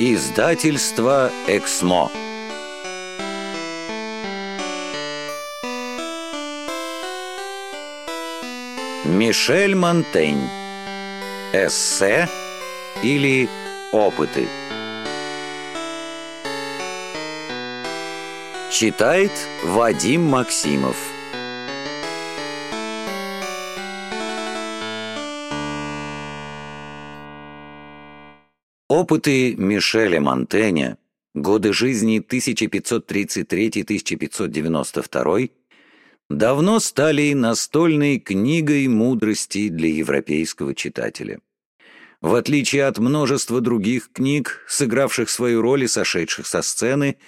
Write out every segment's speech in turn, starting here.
Издательство «Эксмо». Мишель Монтень. Эссе или опыты. Читает Вадим Максимов. Опыты Мишеля Монтэня, годы жизни 1533-1592, давно стали настольной книгой мудрости для европейского читателя. В отличие от множества других книг, сыгравших свою роль и сошедших со сцены,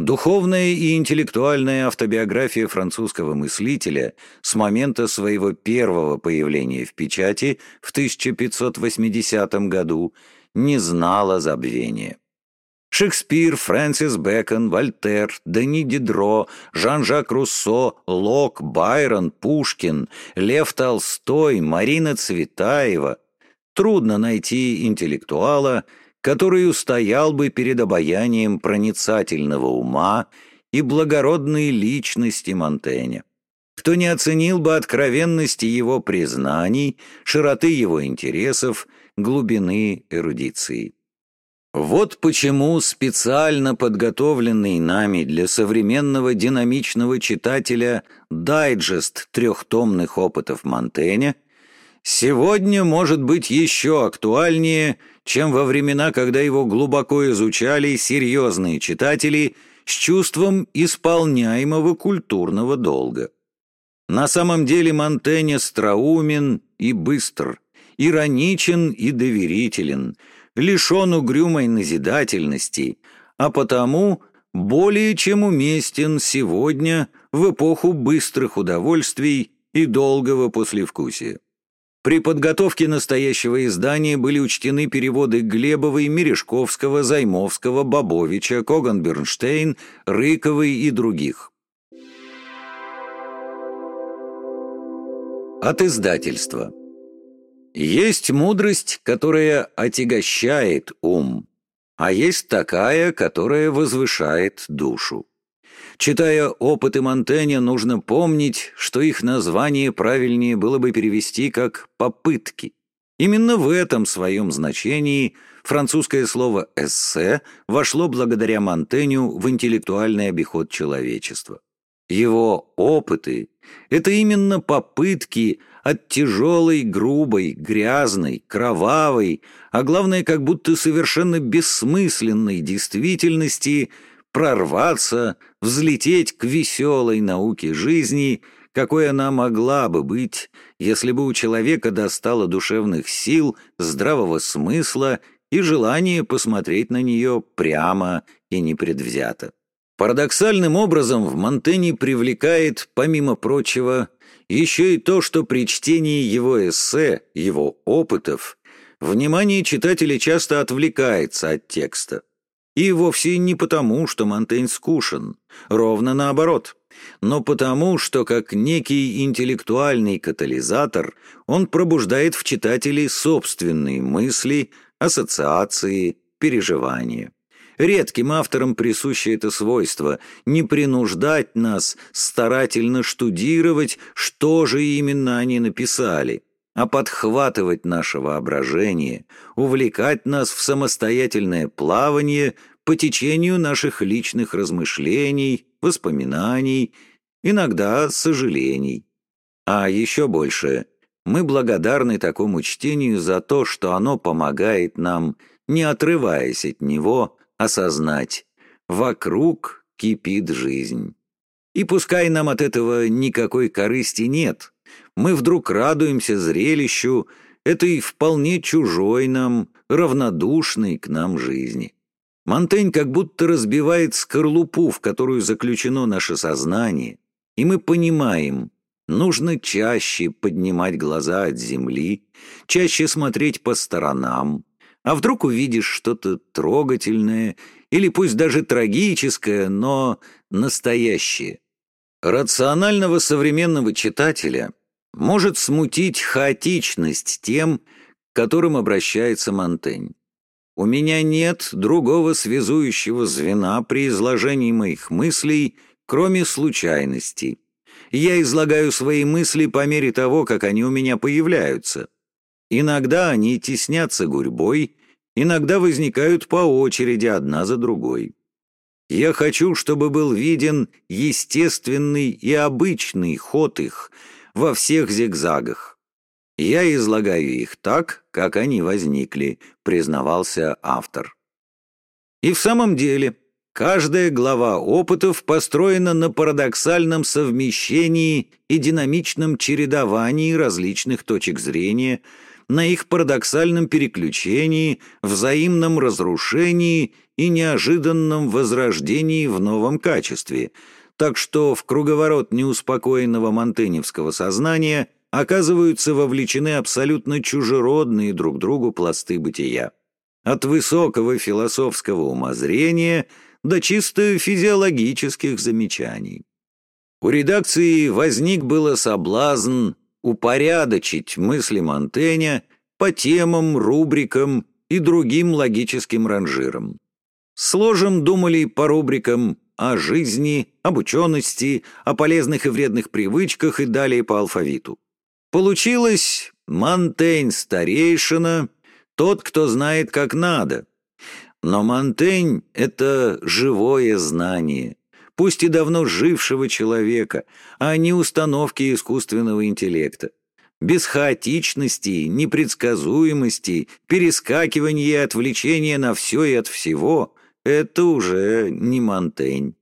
духовная и интеллектуальная автобиография французского мыслителя с момента своего первого появления в печати в 1580 году – не знала забвения. Шекспир, Фрэнсис Бэкон, Вольтер, Дени Дидро, Жан-Жак Руссо, Лок, Байрон, Пушкин, Лев Толстой, Марина Цветаева. Трудно найти интеллектуала, который устоял бы перед обаянием проницательного ума и благородной личности Монтэня. Кто не оценил бы откровенности его признаний, широты его интересов – глубины эрудиции. Вот почему специально подготовленный нами для современного динамичного читателя дайджест трехтомных опытов Монтэня сегодня может быть еще актуальнее, чем во времена, когда его глубоко изучали серьезные читатели с чувством исполняемого культурного долга. На самом деле Монтень остроумен и быстр, ироничен и доверителен, лишен угрюмой назидательности, а потому более чем уместен сегодня в эпоху быстрых удовольствий и долгого послевкусия. При подготовке настоящего издания были учтены переводы Глебовой, Мережковского, Займовского, Бобовича, Коган-Бернштейн, Рыковой и других. От издательства. Есть мудрость, которая отягощает ум, а есть такая, которая возвышает душу. Читая опыты Монтэня, нужно помнить, что их название правильнее было бы перевести как «попытки». Именно в этом своем значении французское слово «эссе» вошло благодаря Монтеню в интеллектуальный обиход человечества. Его опыты — это именно попытки от тяжелой, грубой, грязной, кровавой, а главное, как будто совершенно бессмысленной действительности прорваться, взлететь к веселой науке жизни, какой она могла бы быть, если бы у человека достало душевных сил, здравого смысла и желания посмотреть на нее прямо и непредвзято. Парадоксальным образом в Монтэне привлекает, помимо прочего, еще и то, что при чтении его эссе, его опытов, внимание читателя часто отвлекается от текста. И вовсе не потому, что Монтень скушен, ровно наоборот, но потому, что как некий интеллектуальный катализатор он пробуждает в читателе собственные мысли, ассоциации, переживания. Редким авторам присуще это свойство – не принуждать нас старательно штудировать, что же именно они написали, а подхватывать наше воображение, увлекать нас в самостоятельное плавание по течению наших личных размышлений, воспоминаний, иногда сожалений. А еще больше – мы благодарны такому чтению за то, что оно помогает нам, не отрываясь от него, осознать, вокруг кипит жизнь. И пускай нам от этого никакой корысти нет, мы вдруг радуемся зрелищу этой вполне чужой нам, равнодушной к нам жизни. Монтень как будто разбивает скорлупу, в которую заключено наше сознание, и мы понимаем, нужно чаще поднимать глаза от земли, чаще смотреть по сторонам, а вдруг увидишь что-то трогательное или пусть даже трагическое, но настоящее? Рационального современного читателя может смутить хаотичность тем, к которым обращается Монтень. у меня нет другого связующего звена при изложении моих мыслей, кроме случайностей. Я излагаю свои мысли по мере того, как они у меня появляются. Иногда они теснятся гурьбой, иногда возникают по очереди одна за другой. Я хочу, чтобы был виден естественный и обычный ход их во всех зигзагах. Я излагаю их так, как они возникли, признавался автор. И в самом деле, каждая глава опытов построена на парадоксальном совмещении и динамичном чередовании различных точек зрения, на их парадоксальном переключении, взаимном разрушении и неожиданном возрождении в новом качестве, так что в круговорот неуспокоенного монтеневского сознания – оказываются вовлечены абсолютно чужеродные друг другу пласты бытия. От высокого философского умозрения до чисто физиологических замечаний. У редакции возник было соблазн упорядочить мысли Монтэня по темам, рубрикам и другим логическим ранжирам. Сложим думали по рубрикам о жизни, об учености, о полезных и вредных привычках и далее по алфавиту. Получилось Монтень старейшина, тот, кто знает как надо. Но Монтень — это живое знание, пусть и давно жившего человека, а не установки искусственного интеллекта. Без хаотичности, непредсказуемости, перескакивания и отвлечения на все и от всего — это уже не Монтень.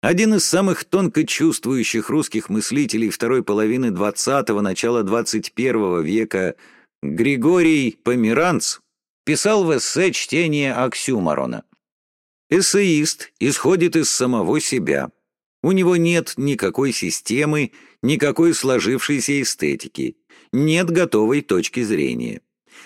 Один из самых тонко чувствующих русских мыслителей второй половины XX – начала XXI века Григорий Померанц писал в эссе чтение Оксюмарона. Эссеист исходит из самого себя. У него нет никакой системы, никакой сложившейся эстетики, нет готовой точки зрения.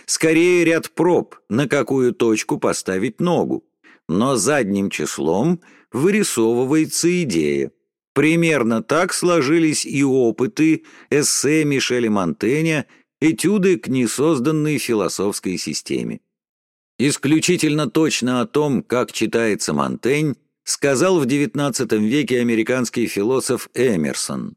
Скорее ряд проб, на какую точку поставить ногу, но задним числом – вырисовывается идея. Примерно так сложились и опыты эссе Мишеля Монтэня, этюды к несозданной философской системе. Исключительно точно о том, как читается Монтень, сказал в XIX веке американский философ Эмерсон.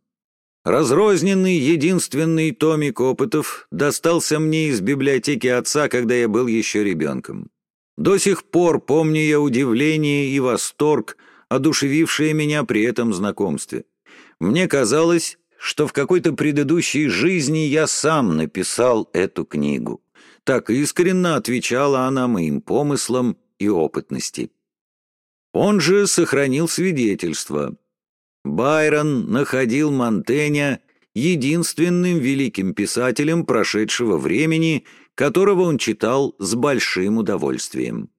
Разрозненный единственный томик опытов достался мне из библиотеки отца, когда я был еще ребенком. До сих пор помню я удивление и восторг, одушевившие меня при этом знакомстве. Мне казалось, что в какой-то предыдущей жизни я сам написал эту книгу. Так искренно отвечала она моим помыслам и опытности. Он же сохранил свидетельство. Байрон находил Монтэня единственным великим писателем прошедшего времени, которого он читал с большим удовольствием.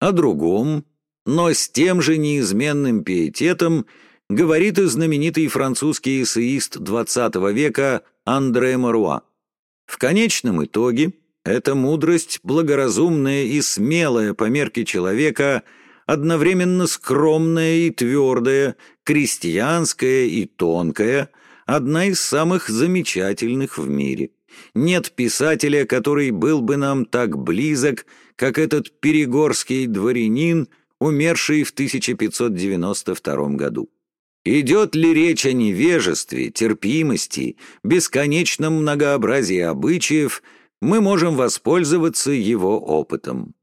О другом, но с тем же неизменным пиететом говорит и знаменитый французский эссеист XX века Андре Маруа. В конечном итоге эта мудрость, благоразумная и смелая по мерке человека, одновременно скромная и твердая, крестьянская и тонкая, одна из самых замечательных в мире. Нет писателя, который был бы нам так близок, как этот перегорский дворянин, умерший в 1592 году. Идет ли речь о невежестве, терпимости, бесконечном многообразии обычаев, мы можем воспользоваться его опытом.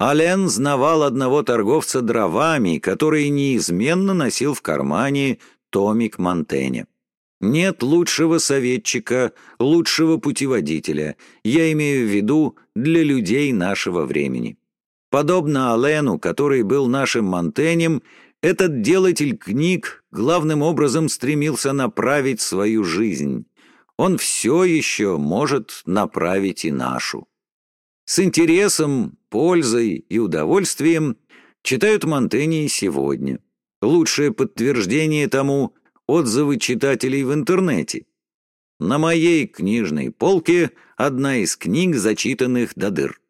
Ален знавал одного торговца дровами, который неизменно носил в кармане томик Монтэня. Нет лучшего советчика, лучшего путеводителя, я имею в виду для людей нашего времени. Подобно Алену, который был нашим Монтенем, этот делатель книг главным образом стремился направить свою жизнь. Он все еще может направить и нашу. С интересом, пользой и удовольствием читают Монтени сегодня. Лучшее подтверждение тому отзывы читателей в интернете. На моей книжной полке одна из книг, зачитанных до дыр.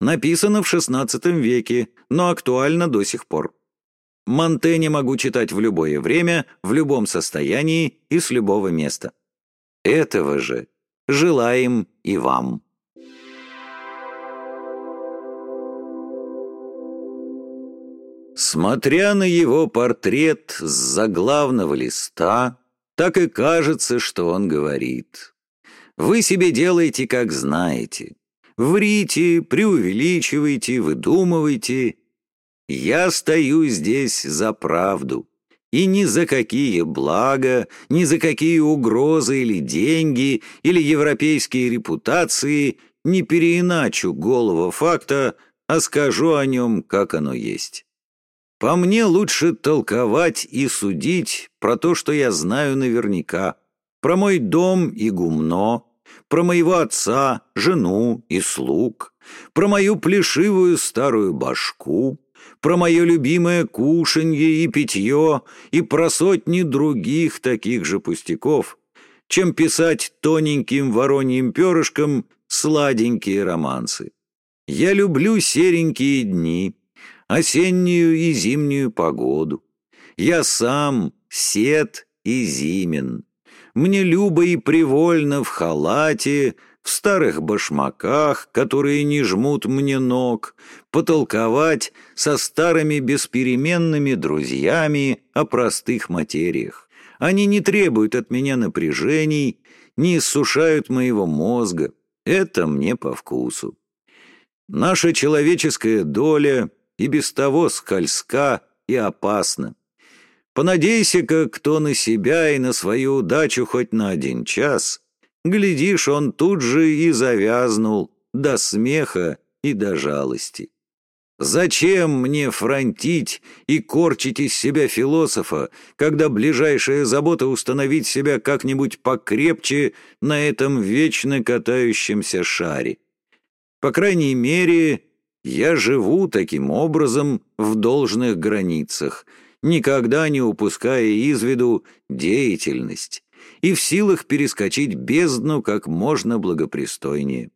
Написано в XVI веке, но актуально до сих пор. Монтэне могу читать в любое время, в любом состоянии и с любого места. Этого же желаем и вам. Смотря на его портрет с заглавного листа, так и кажется, что он говорит. Вы себе делаете, как знаете. Врите, преувеличивайте, выдумывайте. Я стою здесь за правду. И ни за какие блага, ни за какие угрозы или деньги, или европейские репутации не переиначу голого факта, а скажу о нем, как оно есть. По мне лучше толковать и судить про то, что я знаю наверняка, про мой дом и гумно, про моего отца, жену и слуг, про мою плешивую старую башку, про мое любимое кушанье и питье и про сотни других таких же пустяков, чем писать тоненьким вороньим перышком сладенькие романсы. Я люблю серенькие дни, осеннюю и зимнюю погоду. Я сам сед и зимен. Мне любо и привольно в халате, в старых башмаках, которые не жмут мне ног, потолковать со старыми беспеременными друзьями о простых материях. Они не требуют от меня напряжений, не иссушают моего мозга. Это мне по вкусу. Наша человеческая доля и без того скользка и опасна. Понадейся-ка кто на себя и на свою удачу хоть на один час — Глядишь, он тут же и завязнул до смеха и до жалости. Зачем мне фронтить и корчить из себя философа, когда ближайшая забота установить себя как-нибудь покрепче на этом вечно катающемся шаре? По крайней мере, я живу таким образом в должных границах, никогда не упуская из виду деятельность, и в силах перескочить бездну как можно благопристойнее.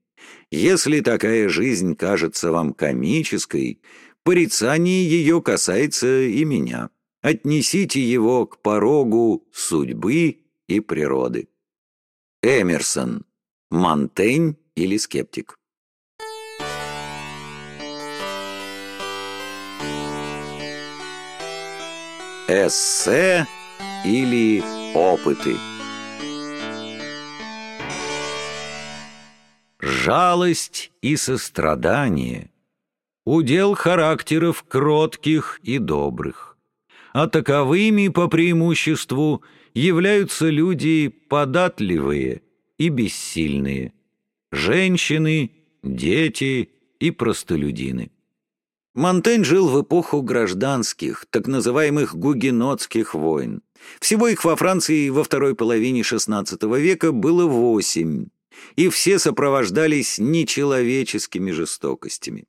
Если такая жизнь кажется вам комической, порицание ее касается и меня. Отнесите его к порогу судьбы и природы. Эмерсон. Монтень или скептик. Эссе или опыты. Жалость и сострадание — удел характеров кротких и добрых, а таковыми по преимуществу являются люди податливые и бессильные, женщины, дети и простолюдины. Монтень жил в эпоху гражданских, так называемых гугенотских войн. Всего их во Франции во второй половине XVI века было восемь и все сопровождались нечеловеческими жестокостями.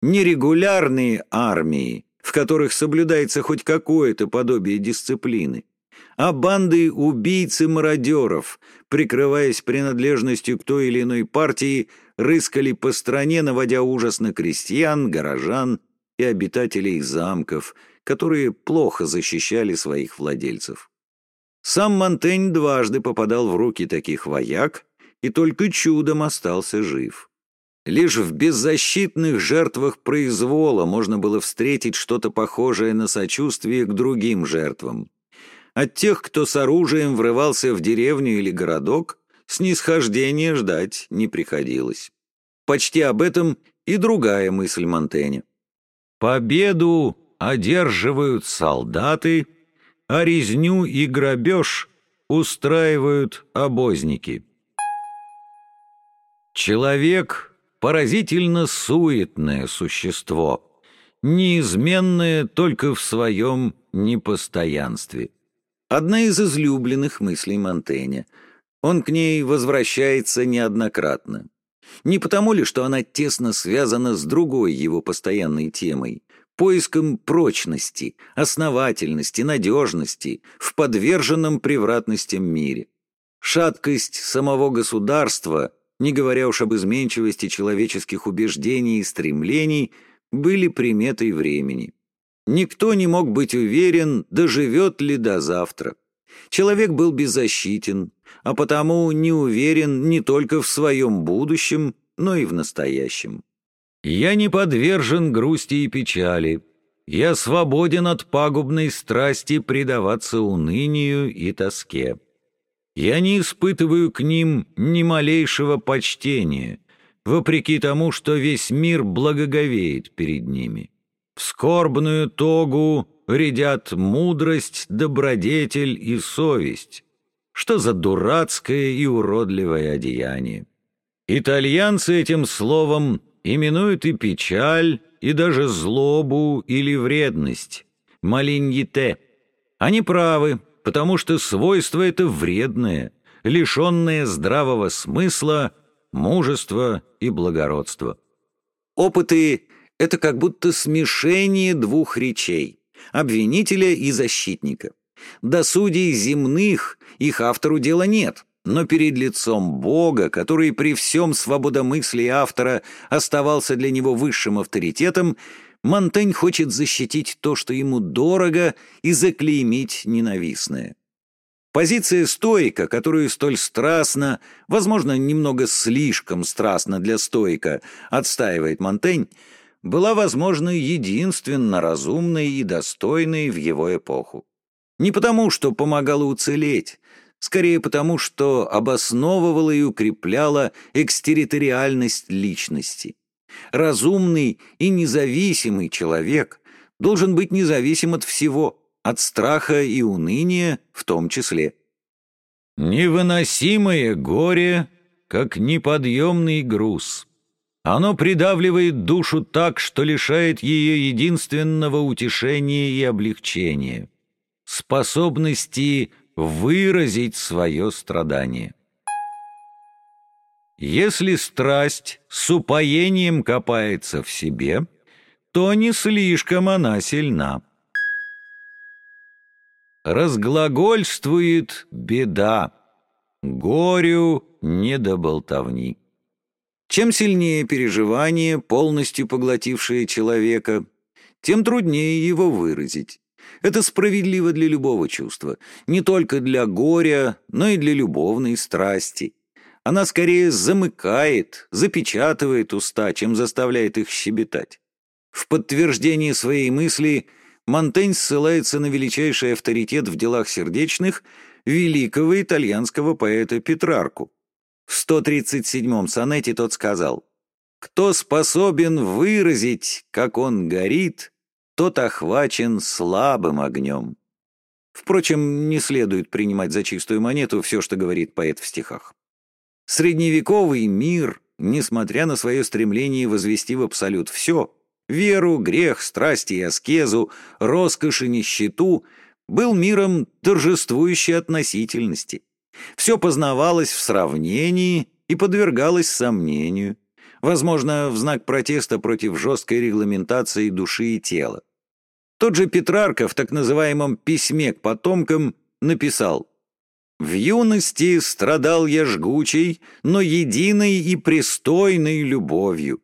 Нерегулярные армии, в которых соблюдается хоть какое-то подобие дисциплины, а банды убийц и мародеров, прикрываясь принадлежностью к той или иной партии, рыскали по стране, наводя ужас на крестьян, горожан и обитателей замков, которые плохо защищали своих владельцев. Сам Монтень дважды попадал в руки таких вояк, и только чудом остался жив. Лишь в беззащитных жертвах произвола можно было встретить что-то похожее на сочувствие к другим жертвам. От тех, кто с оружием врывался в деревню или городок, снисхождения ждать не приходилось. Почти об этом и другая мысль Монтэня. «Победу одерживают солдаты, а резню и грабеж устраивают обозники». Человек — поразительно суетное существо, неизменное только в своем непостоянстве. Одна из излюбленных мыслей Монтэня. Он к ней возвращается неоднократно. Не потому ли, что она тесно связана с другой его постоянной темой — поиском прочности, основательности, надежности в подверженном превратностям мире. Шаткость самого государства — не говоря уж об изменчивости человеческих убеждений и стремлений, были приметой времени. Никто не мог быть уверен, доживет ли до завтра. Человек был беззащитен, а потому не уверен не только в своем будущем, но и в настоящем. Я не подвержен грусти и печали. я свободен от пагубной страсти предаваться унынию и тоске. Я не испытываю к ним ни малейшего почтения, вопреки тому, что весь мир благоговеет перед ними. В скорбную тогу рядят мудрость, добродетель и совесть. Что за дурацкое и уродливое одеяние? Итальянцы этим словом именуют и печаль, и даже злобу или вредность, малиньете. Они правы, потому что свойство это вредное, лишенное здравого смысла, мужества и благородства. Опыты — это как будто смешение двух речей — обвинителя и защитника. До судей земных их автору дела нет, но перед лицом Бога, который при всем свободомыслии автора оставался для него высшим авторитетом, Монтень хочет защитить то, что ему дорого, и заклеймить ненавистное. Позиция стоика, которую столь страстно, возможно, немного слишком страстно для стоика, отстаивает Монтень, была, возможно, единственно разумной и достойной в его эпоху. Не потому, что помогала уцелеть, скорее потому, что обосновывала и укрепляла экстерриториальность личности. Разумный и независимый человек должен быть независим от всего, от страха и уныния в том числе. Невыносимое горе, как неподъемный груз. Оно придавливает душу так, что лишает ее единственного утешения и облегчения — способности выразить свое страдание. Если страсть с упоением копается в себе, то не слишком она сильна. Разглагольствует беда, горю не до болтовни. Чем сильнее переживание, полностью поглотившее человека, тем труднее его выразить. Это справедливо для любого чувства, не только для горя, но и для любовной страсти. Она скорее замыкает, запечатывает уста, чем заставляет их щебетать. В подтверждение своей мысли Монтень ссылается на величайший авторитет в делах сердечных великого итальянского поэта Петрарку. В 137-м сонете тот сказал «Кто способен выразить, как он горит, тот охвачен слабым огнем». Впрочем, не следует принимать за чистую монету все, что говорит поэт в стихах. Средневековый мир, несмотря на свое стремление возвести в абсолют все — веру, грех, страсти и аскезу, роскошь и нищету — был миром торжествующей относительности. Все познавалось в сравнении и подвергалось сомнению, возможно, в знак протеста против жесткой регламентации души и тела. Тот же Петрарка в так называемом «Письме к потомкам» написал в юности страдал я жгучей, но единой и пристойной любовью.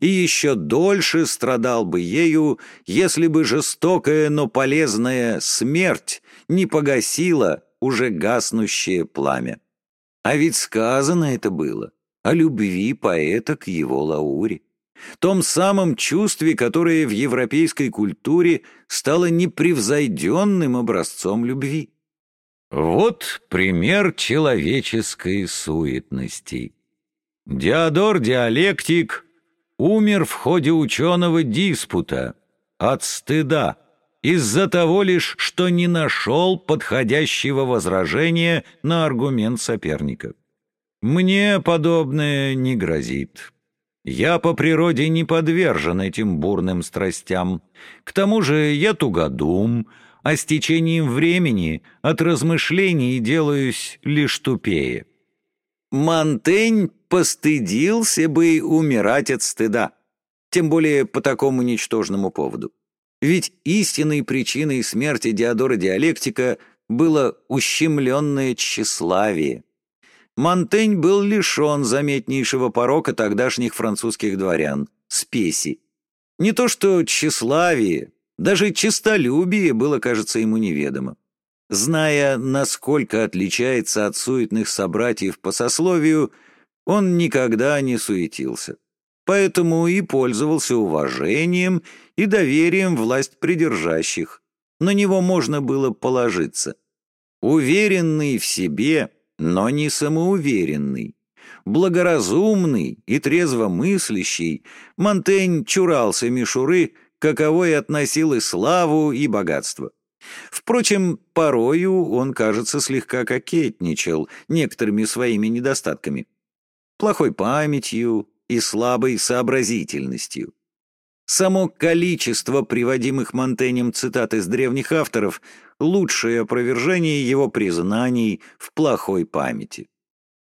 И еще дольше страдал бы ею, если бы жестокая, но полезная смерть не погасила уже гаснущее пламя. А ведь сказано это было о любви поэта к его Лауре, том самом чувстве, которое в европейской культуре стало непревзойденным образцом любви. Вот пример человеческой суетности. Диодор Диалектик умер в ходе ученого диспута от стыда из-за того лишь, что не нашел подходящего возражения на аргумент соперника. Мне подобное не грозит. Я по природе не подвержен этим бурным страстям. К тому же я тугодум, а с течением времени от размышлений делаюсь лишь тупее. Монтень постыдился бы умирать от стыда, тем более по такому ничтожному поводу. Ведь истинной причиной смерти Диодора Диалектика было ущемленное тщеславие. Монтень был лишен заметнейшего порока тогдашних французских дворян — спеси. Не то что тщеславие, даже честолюбие было, кажется, ему неведомо. Зная, насколько отличается от суетных собратьев по сословию, он никогда не суетился. поэтому и пользовался уважением и доверием власть придержащих. На него можно было положиться. Уверенный в себе, но не самоуверенный. Благоразумный и трезвомыслящий, Монтень чурался мишуры, каковой относил и славу, и богатство. Впрочем, порою он, кажется, слегка кокетничал некоторыми своими недостатками. Плохой памятью и слабой сообразительностью. Само количество приводимых Монтенем цитат из древних авторов – лучшее опровержение его признаний в плохой памяти.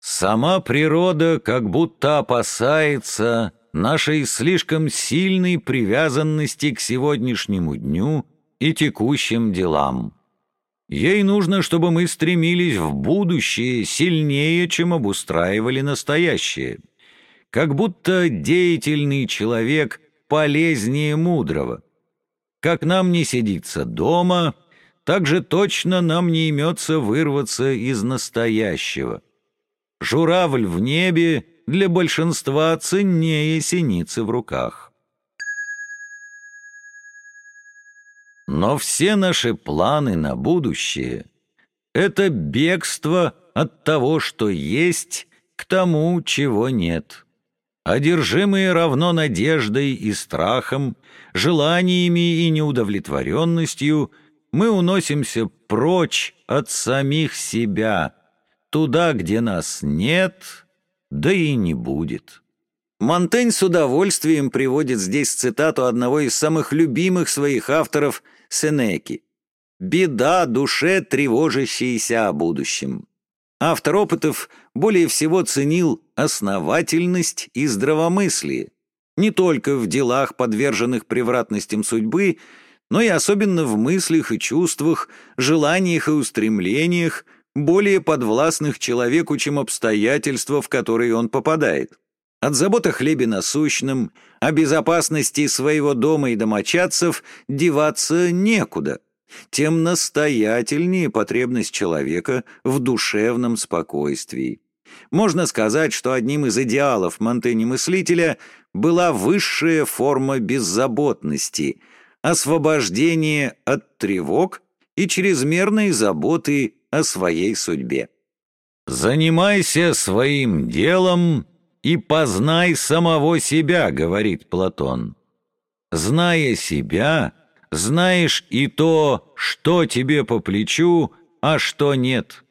Сама природа как будто опасается нашей слишком сильной привязанности к сегодняшнему дню и текущим делам. Ей нужно, чтобы мы стремились в будущее сильнее, чем обустраивали настоящее. Как будто деятельный человек полезнее мудрого. Как нам не сидится дома, так же точно нам не имется вырваться из настоящего. Журавль в небе для большинства ценнее синицы в руках. Но все наши планы на будущее — это бегство от того, что есть, к тому, чего нет. Одержимые равно надеждой и страхом, желаниями и неудовлетворенностью, мы уносимся прочь от самих себя, туда, где нас нет, да и не будет. Монтень с удовольствием приводит здесь цитату одного из самых любимых своих авторов Сенеки. «Беда душе, тревожащейся о будущем». Автор опытов более всего ценил основательность и здравомыслие, не только в делах, подверженных превратностям судьбы, но и особенно в мыслях и чувствах, желаниях и устремлениях, более подвластных человеку, чем обстоятельства, в которые он попадает. От забот о хлебе насущном, о безопасности своего дома и домочадцев деваться некуда. Тем настоятельнее потребность человека в душевном спокойствии. Можно сказать, что одним из идеалов Монтени-мыслителя была высшая форма беззаботности, освобождение от тревог и чрезмерной заботы о своей судьбе. «Занимайся своим делом и познай самого себя», — говорит Платон. «Зная себя, знаешь и то, что тебе по плечу, а что нет.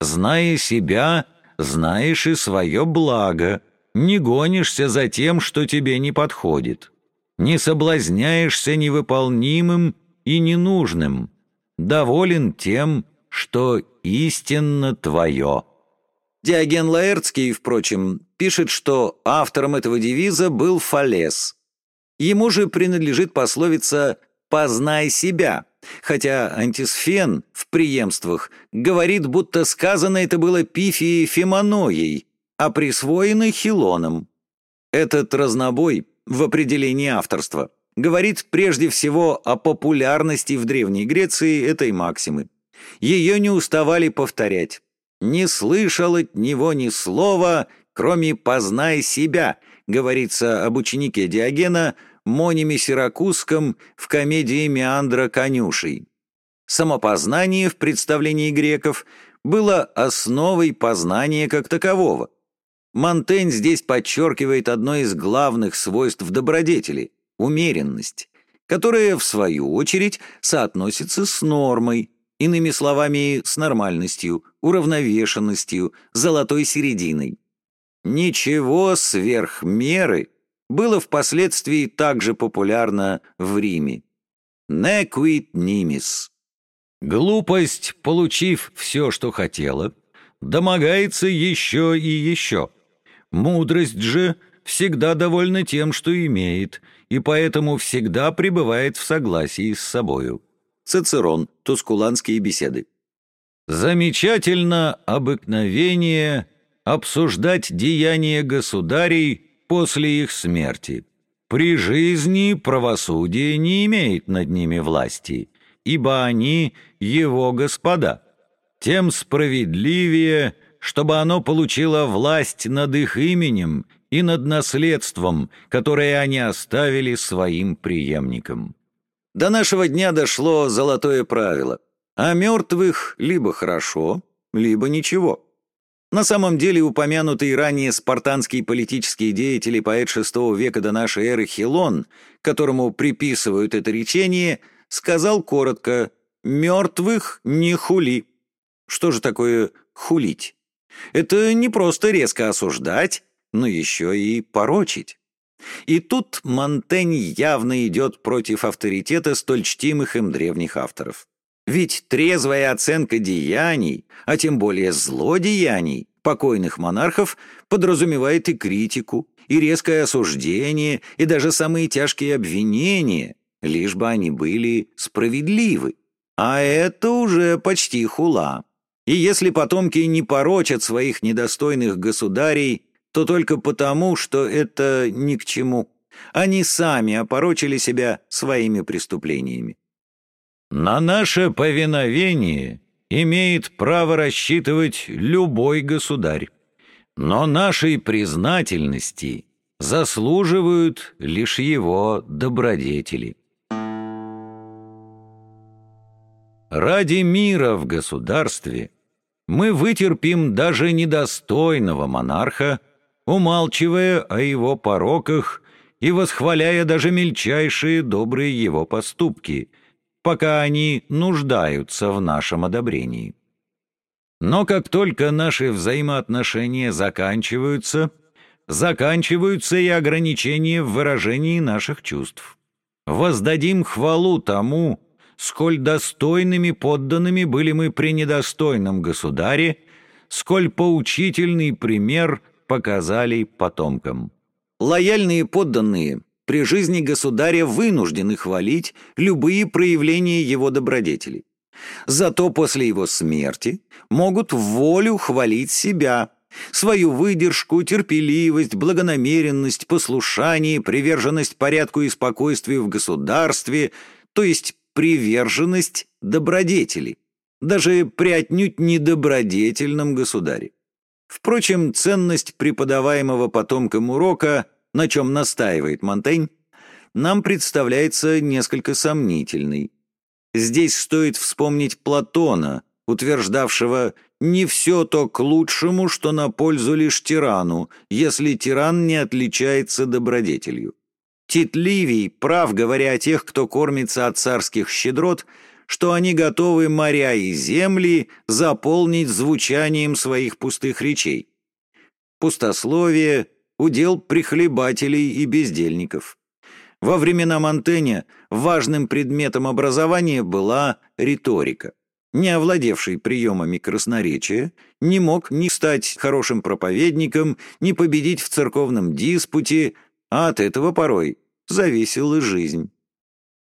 Зная себя, знаешь и свое благо, не гонишься за тем, что тебе не подходит, не соблазняешься невыполнимым и ненужным, доволен тем, что истинно твое». Диоген Лаэртский, впрочем, пишет, что автором этого девиза был Фалес. Ему же принадлежит пословица «познай себя», хотя антисфен в преемствах говорит, будто сказано это было Пифией Фемоноей, а присвоено Хилоном. Этот разнобой в определении авторства говорит прежде всего о популярности в Древней Греции этой максимы. Ее не уставали повторять не слышал от него ни слова, кроме «познай себя», говорится об ученике Диогена Мониме Сиракузском в комедии Меандра Конюшей. Самопознание в представлении греков было основой познания как такового. Монтень здесь подчеркивает одно из главных свойств добродетели – умеренность, которая, в свою очередь, соотносится с нормой, иными словами, с нормальностью, уравновешенностью, золотой серединой. Ничего сверх меры было впоследствии также популярно в Риме. «Не quid nimis». Глупость, получив все, что хотела, домогается еще и еще. Мудрость же всегда довольна тем, что имеет, и поэтому всегда пребывает в согласии с собою. Цицерон. Тускуланские беседы. Замечательно обыкновение обсуждать деяния государей после их смерти. При жизни правосудие не имеет над ними власти, ибо они его господа. Тем справедливее, чтобы оно получило власть над их именем и над наследством, которое они оставили своим преемникам. До нашего дня дошло золотое правило. А мертвых либо хорошо, либо ничего. На самом деле упомянутый ранее спартанский политический деятель и поэт VI века до нашей эры Хилон, которому приписывают это речение, сказал коротко «мертвых не хули». Что же такое хулить? Это не просто резко осуждать, но еще и порочить. И тут Монтень явно идет против авторитета столь чтимых им древних авторов. Ведь трезвая оценка деяний, а тем более злодеяний, покойных монархов подразумевает и критику, и резкое осуждение, и даже самые тяжкие обвинения, лишь бы они были справедливы. А это уже почти хула. И если потомки не порочат своих недостойных государей, то только потому, что это ни к чему. Они сами опорочили себя своими преступлениями. На наше повиновение имеет право рассчитывать любой государь, но нашей признательности заслуживают лишь его добродетели. Ради мира в государстве мы вытерпим даже недостойного монарха, умалчивая о его пороках и восхваляя даже мельчайшие добрые его поступки, пока они нуждаются в нашем одобрении. Но как только наши взаимоотношения заканчиваются, заканчиваются и ограничения в выражении наших чувств. Воздадим хвалу тому, сколь достойными подданными были мы при недостойном государе, сколь поучительный пример – показали потомкам. Лояльные подданные при жизни государя вынуждены хвалить любые проявления его добродетелей. Зато после его смерти могут в волю хвалить себя, свою выдержку, терпеливость, благонамеренность, послушание, приверженность порядку и спокойствию в государстве, то есть приверженность добродетели, даже при отнюдь недобродетельном государе. Впрочем, ценность преподаваемого потомкам урока, на чем настаивает Монтень, нам представляется несколько сомнительной. Здесь стоит вспомнить Платона, утверждавшего «не все то к лучшему, что на пользу лишь тирану, если тиран не отличается добродетелью». Тит Ливий прав, говоря о тех, кто кормится от царских щедрот – что они готовы моря и земли заполнить звучанием своих пустых речей. Пустословие – удел прихлебателей и бездельников. Во времена Монтэня важным предметом образования была риторика. Не овладевший приемами красноречия, не мог ни стать хорошим проповедником, ни победить в церковном диспуте, а от этого порой зависела жизнь.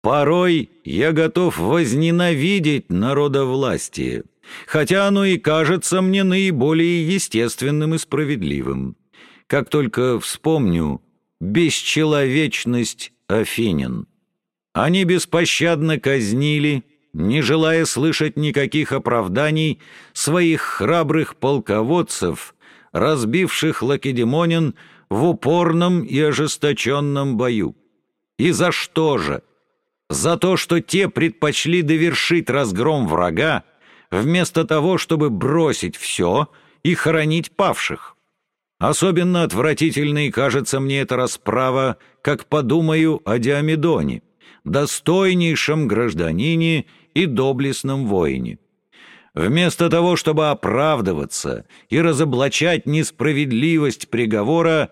Порой я готов возненавидеть народовластие, хотя оно и кажется мне наиболее естественным и справедливым. Как только вспомню бесчеловечность Афинин. Они беспощадно казнили, не желая слышать никаких оправданий, своих храбрых полководцев, разбивших Лакедемонин в упорном и ожесточенном бою. И за что же? За то, что те предпочли довершить разгром врага, вместо того, чтобы бросить все и хоронить павших. Особенно отвратительной кажется мне эта расправа, как подумаю о Диамедоне, достойнейшем гражданине и доблестном воине. Вместо того, чтобы оправдываться и разоблачать несправедливость приговора,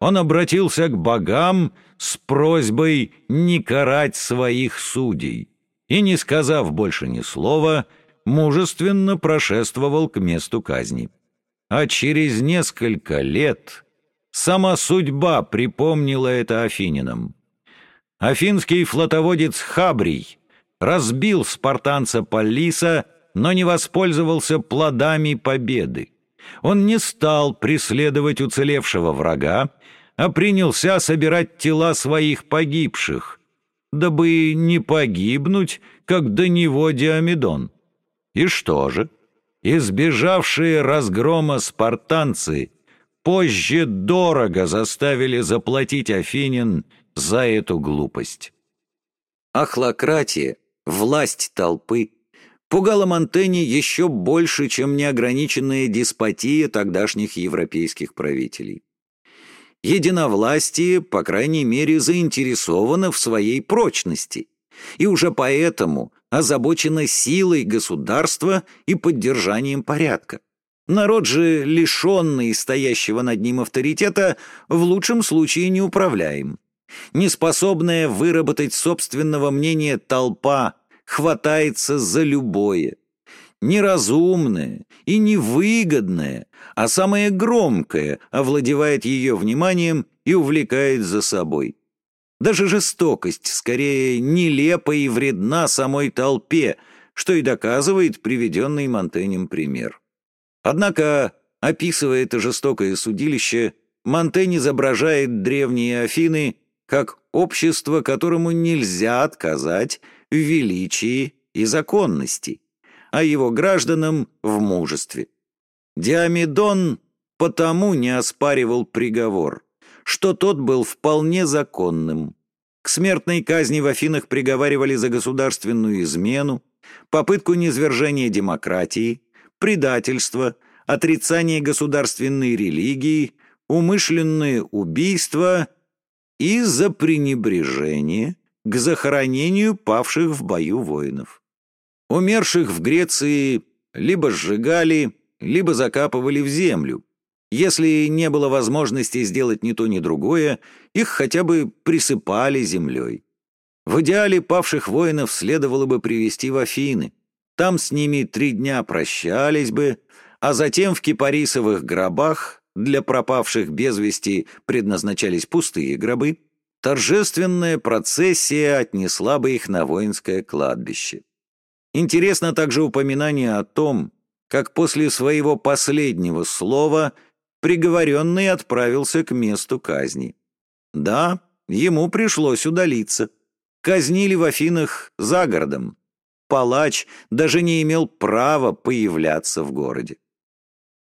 он обратился к богам с просьбой не карать своих судей и, не сказав больше ни слова, мужественно прошествовал к месту казни. А через несколько лет сама судьба припомнила это афининам. Афинский флотоводец Хабрий разбил спартанца Полиса, но не воспользовался плодами победы. Он не стал преследовать уцелевшего врага, а принялся собирать тела своих погибших, дабы не погибнуть, как до него Диамедон. И что же? Избежавшие разгрома спартанцы позже дорого заставили заплатить Афинин за эту глупость. Ахлократия, власть толпы, пугала Монтенье еще больше, чем неограниченная деспотия тогдашних европейских правителей. Единовластие, по крайней мере, заинтересовано в своей прочности, и уже поэтому озабочено силой государства и поддержанием порядка. Народ же, лишенный стоящего над ним авторитета, в лучшем случае неуправляем. Неспособная выработать собственного мнения толпа хватается за любое. Неразумное и невыгодное, а самое громкое овладевает ее вниманием и увлекает за собой. Даже жестокость скорее нелепа и вредна самой толпе, что и доказывает приведенный Монтенем пример. Однако, описывая это жестокое судилище, Монтень изображает древние Афины как общество, которому нельзя отказать в величии и законности, а его гражданам в мужестве. Диамедон потому не оспаривал приговор, что тот был вполне законным. К смертной казни в Афинах приговаривали за государственную измену, попытку низвержения демократии, предательство, отрицание государственной религии, умышленное убийство и за пренебрежение к захоронению павших в бою воинов. Умерших в Греции либо сжигали, либо закапывали в землю. Если не было возможности сделать ни то, ни другое, их хотя бы присыпали землей. В идеале павших воинов следовало бы привести в Афины. Там с ними три дня прощались бы, а затем в кипарисовых гробах для пропавших без вести предназначались пустые гробы, торжественная процессия отнесла бы их на воинское кладбище. Интересно также упоминание о том, как после своего последнего слова приговоренный отправился к месту казни. Да, ему пришлось удалиться. Казнили в Афинах за городом, палач даже не имел права появляться в городе.